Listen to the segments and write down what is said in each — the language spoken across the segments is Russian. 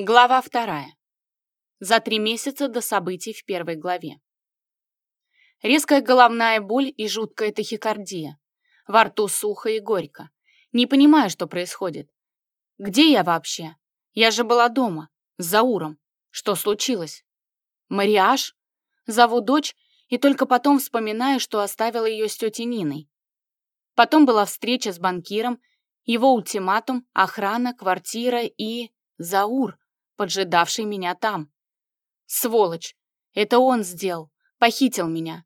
Глава вторая. За три месяца до событий в первой главе. Резкая головная боль и жуткая тахикардия. Во рту сухо и горько. Не понимаю, что происходит. Где я вообще? Я же была дома, с Зауром. Что случилось? Мариаж? Зову дочь и только потом вспоминаю, что оставила ее с тетей Ниной. Потом была встреча с банкиром, его ультиматум, охрана, квартира и... Заур поджидавший меня там. Сволочь! Это он сделал, похитил меня.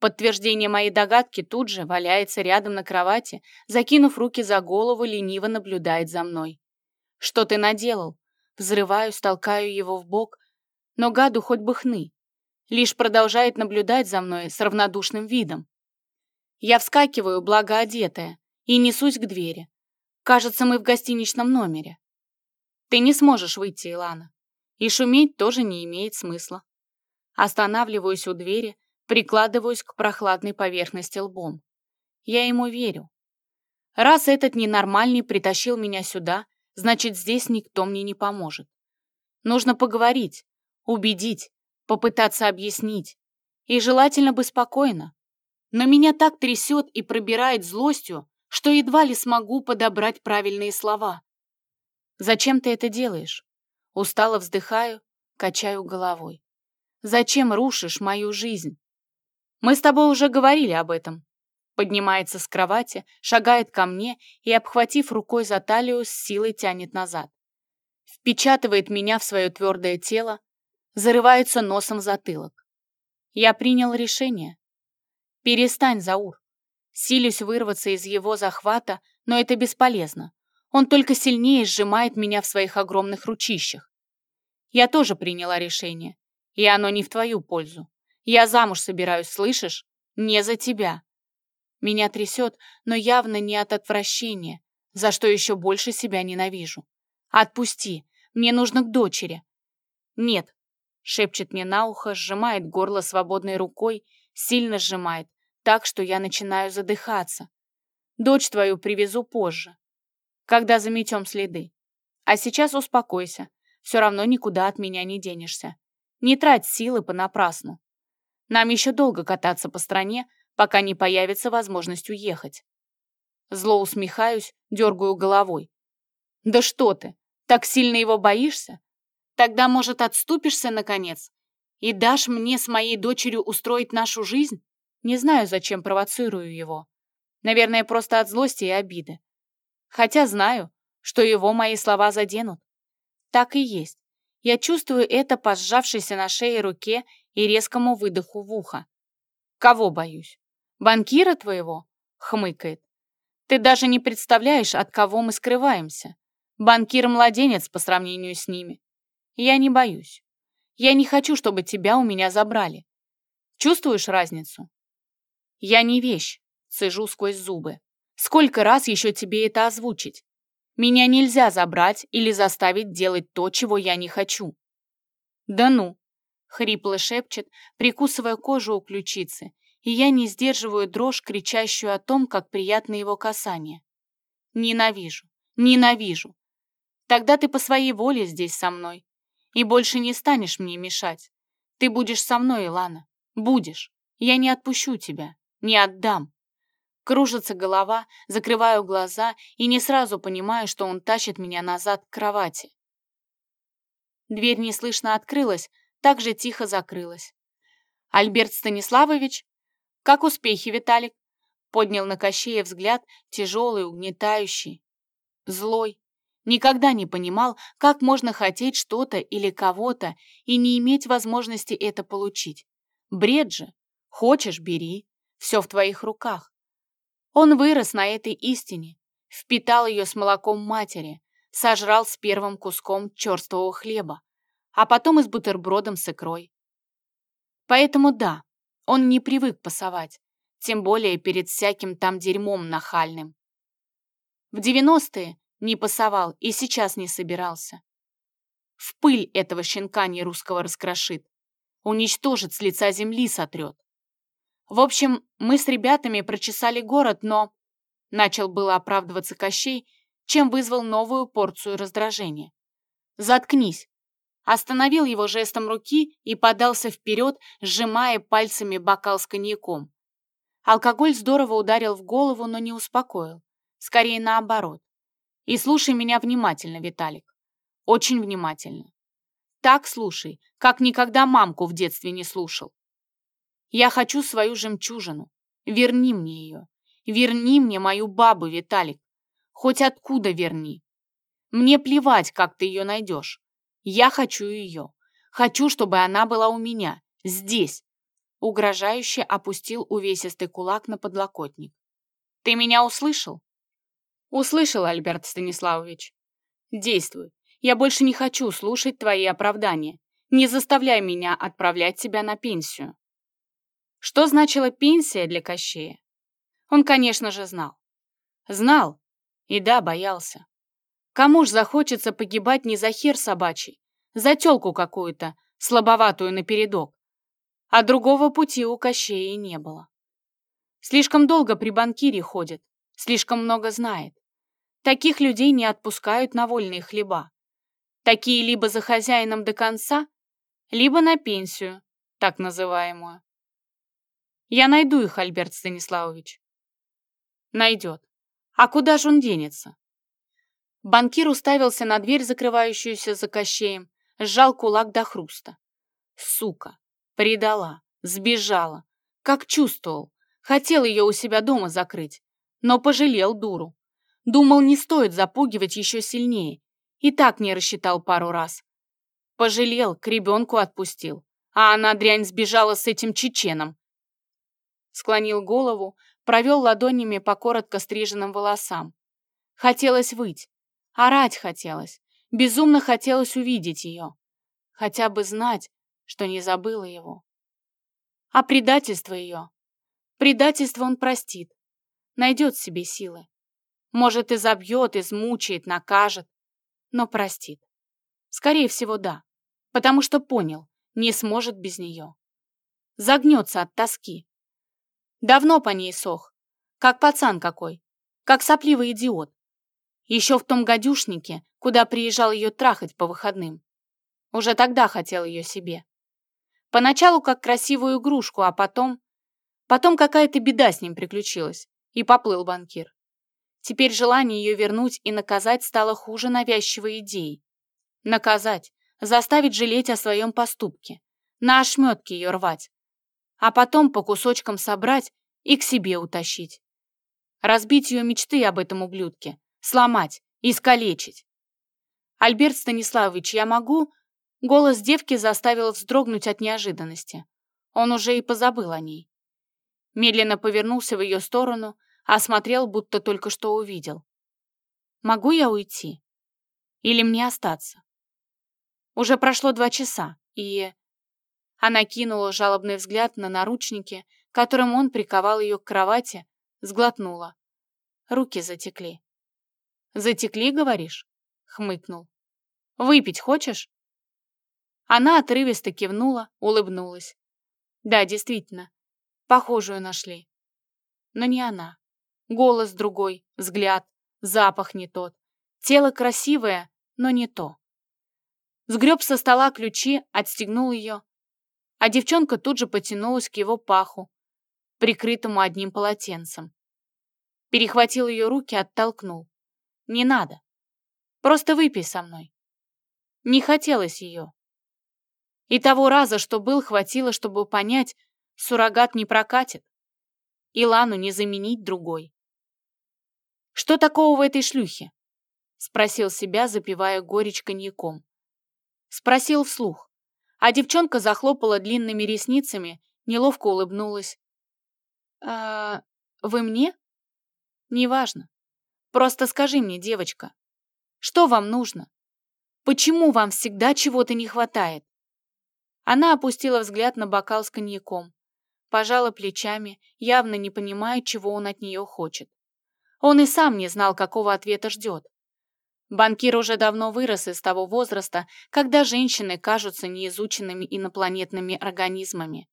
Подтверждение моей догадки тут же валяется рядом на кровати, закинув руки за голову, лениво наблюдает за мной. «Что ты наделал?» Взрываюсь, толкаю его в бок, но гаду хоть бы хны. Лишь продолжает наблюдать за мной с равнодушным видом. Я вскакиваю, благо одетая, и несусь к двери. Кажется, мы в гостиничном номере. Ты не сможешь выйти, Илана. И шуметь тоже не имеет смысла. Останавливаюсь у двери, прикладываюсь к прохладной поверхности лбом. Я ему верю. Раз этот ненормальный притащил меня сюда, значит, здесь никто мне не поможет. Нужно поговорить, убедить, попытаться объяснить. И желательно бы спокойно. Но меня так трясет и пробирает злостью, что едва ли смогу подобрать правильные слова. Зачем ты это делаешь? Устало вздыхаю, качаю головой. Зачем рушишь мою жизнь? Мы с тобой уже говорили об этом. Поднимается с кровати, шагает ко мне и, обхватив рукой за талию, с силой тянет назад. Впечатывает меня в свое твердое тело, зарывается носом в затылок. Я принял решение. Перестань, Заур. Силюсь вырваться из его захвата, но это бесполезно. Он только сильнее сжимает меня в своих огромных ручищах. Я тоже приняла решение, и оно не в твою пользу. Я замуж собираюсь, слышишь? Не за тебя. Меня трясет, но явно не от отвращения, за что еще больше себя ненавижу. Отпусти, мне нужно к дочери. Нет, шепчет мне на ухо, сжимает горло свободной рукой, сильно сжимает, так что я начинаю задыхаться. Дочь твою привезу позже когда заметем следы. А сейчас успокойся, все равно никуда от меня не денешься. Не трать силы понапрасну. Нам еще долго кататься по стране, пока не появится возможность уехать. Зло усмехаюсь, дергаю головой. Да что ты, так сильно его боишься? Тогда, может, отступишься, наконец, и дашь мне с моей дочерью устроить нашу жизнь? Не знаю, зачем провоцирую его. Наверное, просто от злости и обиды хотя знаю, что его мои слова заденут. Так и есть. Я чувствую это по сжавшейся на шее руке и резкому выдоху в ухо. Кого боюсь? Банкира твоего? Хмыкает. Ты даже не представляешь, от кого мы скрываемся. Банкир младенец по сравнению с ними. Я не боюсь. Я не хочу, чтобы тебя у меня забрали. Чувствуешь разницу? Я не вещь, цежу сквозь зубы. Сколько раз еще тебе это озвучить? Меня нельзя забрать или заставить делать то, чего я не хочу. Да ну, хрипло шепчет, прикусывая кожу у ключицы, и я не сдерживаю дрожь, кричащую о том, как приятно его касание. Ненавижу, ненавижу. Тогда ты по своей воле здесь со мной, и больше не станешь мне мешать. Ты будешь со мной, Илана, будешь. Я не отпущу тебя, не отдам. Кружится голова, закрываю глаза и не сразу понимаю, что он тащит меня назад к кровати. Дверь неслышно открылась, так же тихо закрылась. «Альберт Станиславович? Как успехи, Виталик?» Поднял на Кощея взгляд, тяжелый, угнетающий, злой. Никогда не понимал, как можно хотеть что-то или кого-то и не иметь возможности это получить. Бред же. Хочешь — бери. Все в твоих руках. Он вырос на этой истине, впитал ее с молоком матери, сожрал с первым куском черствого хлеба, а потом и с бутербродом с икрой. Поэтому да, он не привык пасовать, тем более перед всяким там дерьмом нахальным. В девяностые не пасовал и сейчас не собирался. В пыль этого щенка нерусского раскрошит, уничтожит с лица земли сотрет. В общем, мы с ребятами прочесали город, но... Начал было оправдываться Кощей, чем вызвал новую порцию раздражения. Заткнись!» Остановил его жестом руки и подался вперед, сжимая пальцами бокал с коньяком. Алкоголь здорово ударил в голову, но не успокоил. Скорее наоборот. И слушай меня внимательно, Виталик. Очень внимательно. Так слушай, как никогда мамку в детстве не слушал. Я хочу свою жемчужину. Верни мне ее. Верни мне мою бабу, Виталик. Хоть откуда верни. Мне плевать, как ты ее найдешь. Я хочу ее. Хочу, чтобы она была у меня. Здесь. Угрожающе опустил увесистый кулак на подлокотник. Ты меня услышал? Услышал, Альберт Станиславович. Действуй. Я больше не хочу слушать твои оправдания. Не заставляй меня отправлять тебя на пенсию. Что значила пенсия для Кощея? Он, конечно же, знал. Знал. И да, боялся. Кому ж захочется погибать не за хер собачий, за тёлку какую-то, слабоватую напередок? А другого пути у Кощея не было. Слишком долго при банкире ходит, слишком много знает. Таких людей не отпускают на вольные хлеба. Такие либо за хозяином до конца, либо на пенсию, так называемую. Я найду их, Альберт Станиславович. Найдет. А куда же он денется? Банкир уставился на дверь, закрывающуюся за кощеем, сжал кулак до хруста. Сука, предала, сбежала. Как чувствовал. Хотел ее у себя дома закрыть, но пожалел дуру. Думал, не стоит запугивать еще сильнее. И так не рассчитал пару раз. Пожалел, к ребенку отпустил. А она, дрянь, сбежала с этим чеченом. Склонил голову, провел ладонями по коротко стриженным волосам. Хотелось выть, орать хотелось, безумно хотелось увидеть ее. Хотя бы знать, что не забыла его. А предательство ее? Предательство он простит, найдет себе силы. Может, изобьет, измучает, накажет, но простит. Скорее всего, да, потому что понял, не сможет без нее. Загнется от тоски. Давно по ней сох, как пацан какой, как сопливый идиот. Еще в том гадюшнике, куда приезжал ее трахать по выходным. Уже тогда хотел ее себе. Поначалу как красивую игрушку, а потом... Потом какая-то беда с ним приключилась, и поплыл банкир. Теперь желание ее вернуть и наказать стало хуже навязчивой идеи. Наказать, заставить жалеть о своем поступке, на ошметке ее рвать, а потом по кусочкам собрать и к себе утащить. Разбить ее мечты об этом ублюдке, сломать, искалечить. «Альберт Станиславович, я могу?» Голос девки заставил вздрогнуть от неожиданности. Он уже и позабыл о ней. Медленно повернулся в ее сторону, осмотрел, будто только что увидел. Могу я уйти? Или мне остаться? Уже прошло два часа, и... Она кинула жалобный взгляд на наручники, которым он приковал ее к кровати, сглотнула. Руки затекли. «Затекли, говоришь?» — хмыкнул. «Выпить хочешь?» Она отрывисто кивнула, улыбнулась. «Да, действительно, похожую нашли. Но не она. Голос другой, взгляд, запах не тот. Тело красивое, но не то. Сгреб со стола ключи, отстегнул ее. А девчонка тут же потянулась к его паху, прикрытому одним полотенцем. Перехватил ее руки, оттолкнул. «Не надо. Просто выпей со мной». Не хотелось ее. И того раза, что был, хватило, чтобы понять, суррогат не прокатит. Илану не заменить другой. Что такого в этой шлюхе? Спросил себя, запивая горечь коньяком. Спросил вслух. А девчонка захлопала длинными ресницами, неловко улыбнулась. «А вы мне?» «Неважно. Просто скажи мне, девочка, что вам нужно? Почему вам всегда чего-то не хватает?» Она опустила взгляд на бокал с коньяком, пожала плечами, явно не понимая, чего он от нее хочет. Он и сам не знал, какого ответа ждет. Банкир уже давно вырос из того возраста, когда женщины кажутся неизученными инопланетными организмами.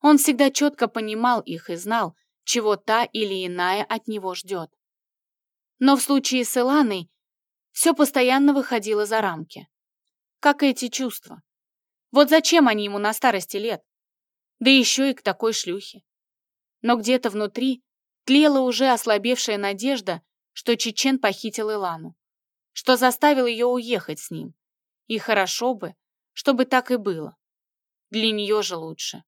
Он всегда четко понимал их и знал, чего та или иная от него ждет. Но в случае с Иланой все постоянно выходило за рамки. как эти чувства. Вот зачем они ему на старости лет? Да еще и к такой шлюхе. Но где-то внутри тлела уже ослабевшая надежда, что Чечен похитил Илану, что заставил ее уехать с ним. И хорошо бы, чтобы так и было. Для нее же лучше.